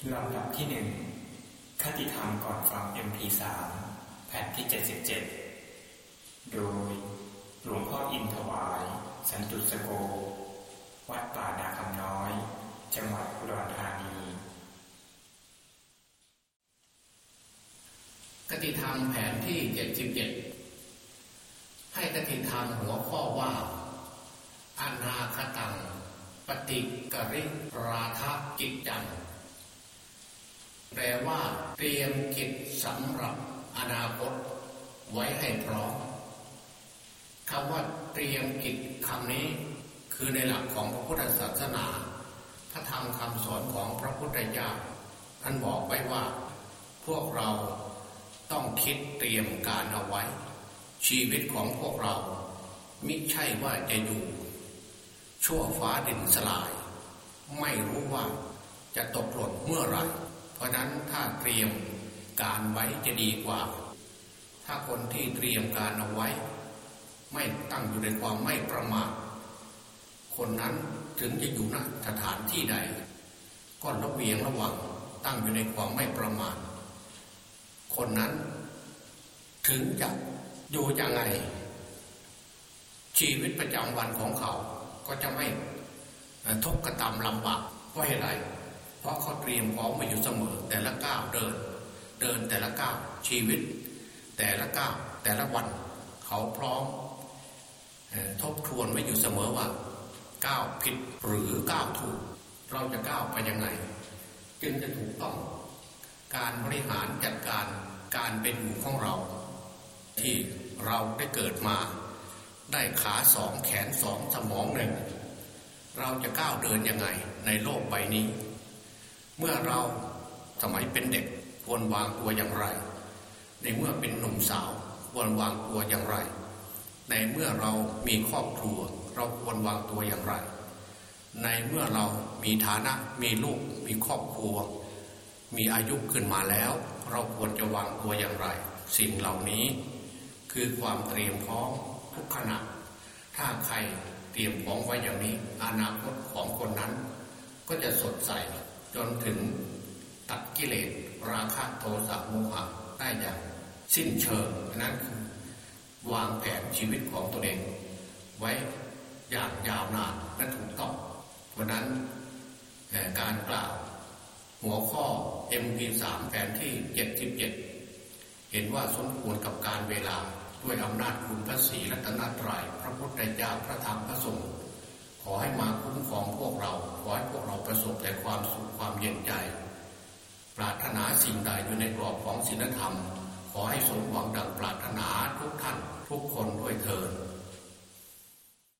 ลำดับที่หนึ่งคติธรรมก่อนฟัง MP3 แผ่นที่ 77 โดยหลวงพ่ออินทวาย สันตุสโก วัดป่านาคำน้อย จังหวัดอุดรธานีกติธรรมแผนที่ 77 ให้กติธรรมหัวข้อว่า อนาคตัง ปฏิกริราทะกิจจัง แปลว่าเตรียมกิจสำหรับอนาคตไว้ให้พร้อมคำว่าเตรียมกิจคำนี้ คือในหลักของพระพุทธศาสนา พระธรรมคำสอนของพระพุทธเจ้าท่านบอกไว้ว่า พวกเราต้องคิดเตรียมการเอาไว้ ชีวิตของพวกเรา มิใช่ว่าจะอยู่ ชั่วฟ้าดินสลาย ไม่รู้ว่าจะตกหล่นเมื่อไหร่ เพราะนั้นถ้าเตรียมการไว้จะดีกว่า ถ้าคนที่เตรียมการเอาไว้ ไม่ตั้งอยู่ในความไม่ประมาทคนนั้นถึงจะอยู่ณสถานที่ใดก็ระเวียงระวังตั้งอยู่ในความไม่ประมาทคนนั้น ถึงจะอยู่ยังไง ชีวิตประจำวันของเขาก็จะไม่ทุกข์กระตำลำบากเพราะอะไร เพราะเขาเตรียมพร้อมมาอยู่เสมอ แต่ละก้าวเดิน เดินแต่ละก้าวชีวิต แต่ละก้าวแต่ละวันเขาพร้อมทบทวนไว้อยู่เสมอว่าก้าวผิดหรือก้าวถูก เราจะก้าวไปยังไง จึงจะถูกต้อง การบริหารจัดการการเป็นอยู่ของเรา ที่เราได้เกิดมา ได้ขาสองแขนสองสมองหนึ่งเราจะก้าวเดินยังไงในโลกใบนี้ เมื่อเราสมัยเป็นเด็กควรวางตัวอย่างไร ในเมื่อเป็นหนุ่มสาวควรวางตัวอย่างไร ในเมื่อเรามีครอบครัว เราควรวางตัวอย่างไร ในเมื่อเรามีฐานะมีลูกมีครอบครัว มีอายุขึ้นมาแล้ว เราควรจะวางตัวอย่างไร สิ่งเหล่านี้ คือความเตรียมพร้อมทุกขณะถ้าใครเตรียมพร้อมไว้อย่างนี้ อนาคตของคนนั้น ก็จะสดใส จนถึงตัดกิเลสราคะโทสะโมหะได้อย่างสิ้นเชิงนั้นคือวางแผนชีวิตของตัวเอง ไว้อย่างยาวนานและถูกต้องเพราะนั้นการกล่าวหัวข้อ MP3 แผนที่ 77 เห็นว่าสมควรกับการเวลาด้วยอำนาจคุณพระศรีรัตนตรัยพระพุทธเจ้าพระธรรมพระสงฆ์ขอให้มาคุ้มครองพวกเรา ขอให้เประสบแต่ความสุขความเย็นใจ ปรารถนาสิ่งใดอยู่ในกรอบของศีลธรรม ขอให้สมหวังดังปรารถนาทุกท่านทุกคนด้วยเธอ